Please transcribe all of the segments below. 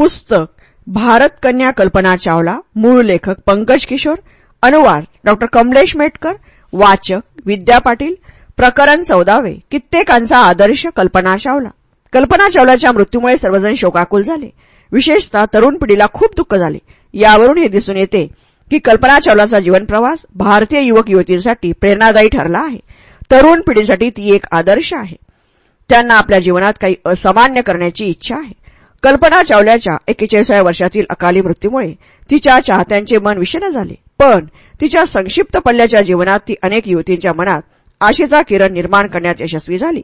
पुस्तक भारत कन्या कल्पना चावला मूळ लेखक पंकज किशोर अनुवाद डॉ. कमलेश मेटकर वाचक विद्या पाटील प्रकरण चौदावे कित्येकांचा आदर्श कल्पना चावला. कल्पना चावलाच्या मृत्यूमुळे सर्वजण शोकाकुल झाले. विशेषतः तरुण पिढीला खूप दुःख झाले. यावरून हे दिसून येते की कल्पना चावलाचा जीवनप्रवास भारतीय युवक युवतींसाठी प्रेरणादायी ठरला आहे. तरुण पिढीसाठी ती एक आदर्श आहे. त्यांना आपल्या जीवनात काही असामान्य करण्याची इच्छा आहे. कल्पना चावल्याच्या एकेचाळीसाव्या वर्षातील अकाली मृत्यूमुळे तिच्या चाहत्यांचे मन विषण झाले. पण तिच्या संक्षिप्त पल्ल्याच्या जीवनात ती अनेक युवतींच्या मनात आशेचा किरण निर्माण करण्यात यशस्वी झाली.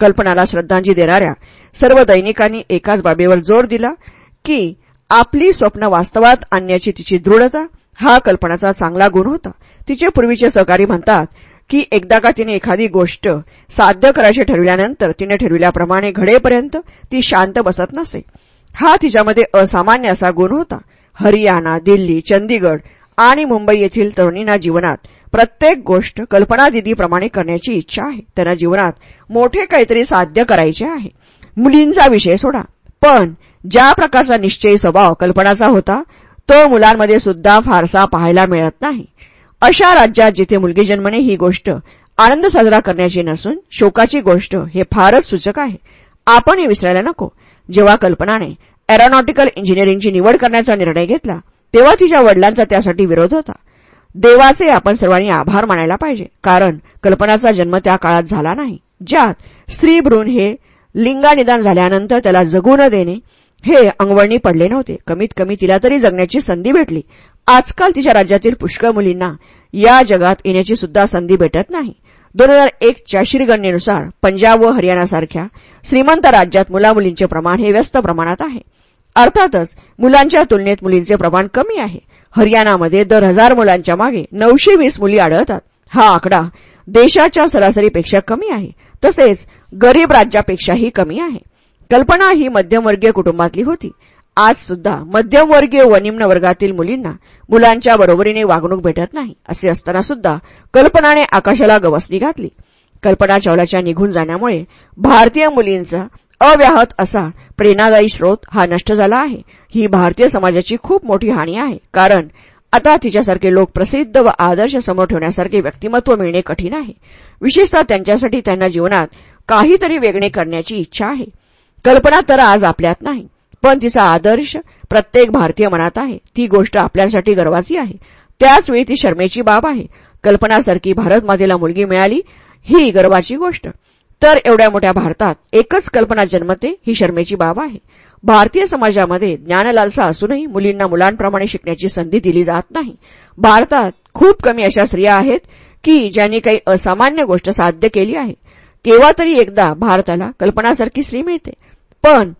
कल्पनाला श्रद्धांजली देणाऱ्या सर्व दैनिकांनी एकाच बाबीवर जोर दिला की आपली स्वप्न वास्तवात आणण्याची तिची दृढता हा कल्पनाचा चांगला गुण होता. तिचे पूर्वीचे सहकारी म्हणतात की एकदा का तिने एखादी गोष्ट साध्य करायची ठरविल्यानंतर तिने ठरविल्याप्रमाणे घडेपर्यंत ती शांत बसत नसे. हा तिच्यामध्ये असामान्य असा गुण होता. हरियाणा दिल्ली चंदीगड आणि मुंबई येथील तरुणींना जीवनात प्रत्येक गोष्ट कल्पना दिदीप्रमाणे करण्याची इच्छा आहे. त्यांना जीवनात मोठे काहीतरी साध्य करायचे आहे. मुलींचा विषय सोडा. पण ज्या प्रकारचा निश्चयी स्वभाव कल्पनाचा होता तो मुलांमध्ये सुद्धा फारसा पाहायला मिळत नाही. अशा राज्यात जिथे मुलगी जन्मणे ही गोष्ट आनंद साजरा करण्याची नसून शोकाची गोष्ट हे फारच सूचक आहे. आपण हे विसरायला नको. जेव्हा कल्पनाने एरोनॉटिकल इंजिनिअरिंगची निवड करण्याचा निर्णय घेतला तेव्हा तिच्या वडिलांचा त्यासाठी विरोध होता. देवाचे आपण सर्वांनी आभार मानायला पाहिजे कारण कल्पनाचा जन्म त्या काळात झाला नाही. ज्यात स्त्री भ्रूण हे लिंगानिदान झाल्यानंतर त्याला जगू न देणे हे अंगवळणी पडले नव्हते. कमीत कमी तिला तरी जगण्याची संधी भेटली. आजकाल तिच्या राज्यातील पुष्कळ मुलींना या जगात येण्याची सुद्धा संधी भेटत नाही. दोन हजार एकच्या शिरगणनेनुसार पंजाब व हरियाणासारख्या श्रीमंत राज्यात मुलामुलींचे प्रमाण हे व्यस्त प्रमाणात आहे. अर्थातच मुलांच्या तुलनेत मुलींचे प्रमाण कमी आहे. हरियाणामध्ये दर हजार मुलांच्या मागे नऊशे वीस मुली आढळतात. हा आकडा देशाच्या सरासरीपेक्षा कमी आहे. तसेच गरीब राज्यापेक्षाही कमी आहे. कल्पना ही मध्यमवर्गीय कुटुंबातली होती. आज सुद्धा मध्यमवर्गीय व निम्न वर्गातील मुलींना मुलांच्या बरोबरीने वागणूक भेटत नाही असे असताना सुद्धा कल्पनाने आकाशाला गवसणी घातली. कल्पना चावलाच्या निघून जाण्यामुळे भारतीय मुलींचा अव्याहत असा प्रेरणादायी स्रोत हा नष्ट झाला आहे. ही भारतीय समाजाची खूप मोठी हानी आहे कारण आता तिच्यासारखे लोक प्रसिद्ध व आदर्श समोर ठेवण्यासारखे व्यक्तिमत्व मिळणे कठीण आहे. विशेषतः त्यांच्यासाठी त्यांना जीवनात काहीतरी वेगळे करण्याची इच्छा आहे. कल्पना तर आज आपल्यात नाही. पण तिचा आदर्श प्रत्येक भारतीय मनात आहे. ती गोष्ट आपल्यासाठी गर्वाची आहे. त्याचवेळी ती शर्मेची बाब आहे. कल्पनासारखी भारतमातेला मुलगी मिळाली ही गर्वाची गोष्ट. तर एवढ्या मोठ्या भारतात एकच कल्पना जन्मते ही शर्मेची बाब आहे. भारतीय समाजामध्ये ज्ञानलालसा असूनही मुलींना मुलांप्रमाणे शिकण्याची संधी दिली जात नाही. भारतात खूप कमी अशा स्त्रिया आहेत की ज्यांनी काही असामान्य गोष्ट साध्य केली आहे. केव्हा तरी एकदा भारताला कल्पनासारखी स्त्री मिळते. पण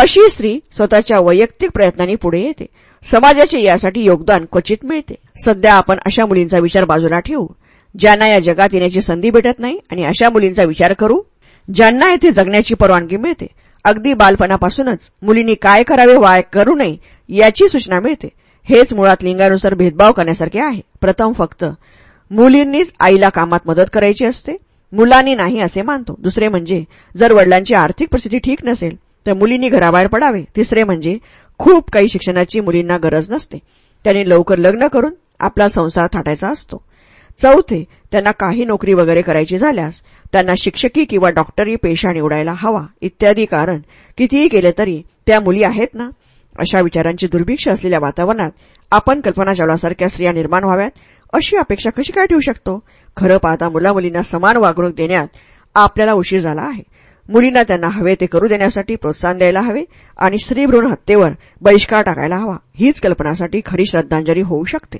अशी स्त्री स्वतःच्या वैयक्तिक प्रयत्नांनी पुढे येते. समाजाचे यासाठी योगदान क्वचित मिळते. सध्या आपण अशा मुलींचा विचार बाजूला ठेवू. ज्यांना या जगात येण्याची संधी भेटत नाही आणि अशा मुलींचा विचार करू ज्यांना येथे जगण्याची परवानगी मिळते. अगदी बालपणापासूनच मुलींनी काय करावे वाय करू नये याची सूचना मिळते. हेच मुळात लिंगानुसार भेदभाव करण्यासारखे आहे. प्रथम फक्त मुलींनीच आईला कामात मदत करायची असते. मुलांनी नाही असे मानतो. दुसरे म्हणजे जर वडिलांची आर्थिक परिस्थिती ठीक नसेल तर मुलींनी घराबाहेर पडावे. तिसरे म्हणजे खूप काही शिक्षणाची मुलींना गरज नसते. त्यांनी लवकर लग्न करून आपला संसार थाटायचा असतो. चौथे त्यांना काही नोकरी वगैरे करायची झाल्यास त्यांना शिक्षकी किंवा डॉक्टरी पेशा निवडायला हवा इत्यादी कारण कितीही केले तरी त्या मुली आहेत ना? अशा विचारांची दुर्भिक्ष असलेल्या वातावरणात आपण कल्पना चावलासारख्या स्त्रिया निर्माण व्हाव्यात? अशी अपेक्षा कशी काय ठेवू शकतो? खरं पाहता मुलामुलींना समान वागणूक देण्यात आपल्याला उशीर झाला आहे. मुलींना त्यांना हवे ते करू देण्यासाठी प्रोत्साहन द्यायला हवे आणि स्त्रीभ्रूण हत्येवर बहिष्कार टाकायला हवा. हीच कल्पनासाठी खरी श्रद्धांजली होऊ शकते.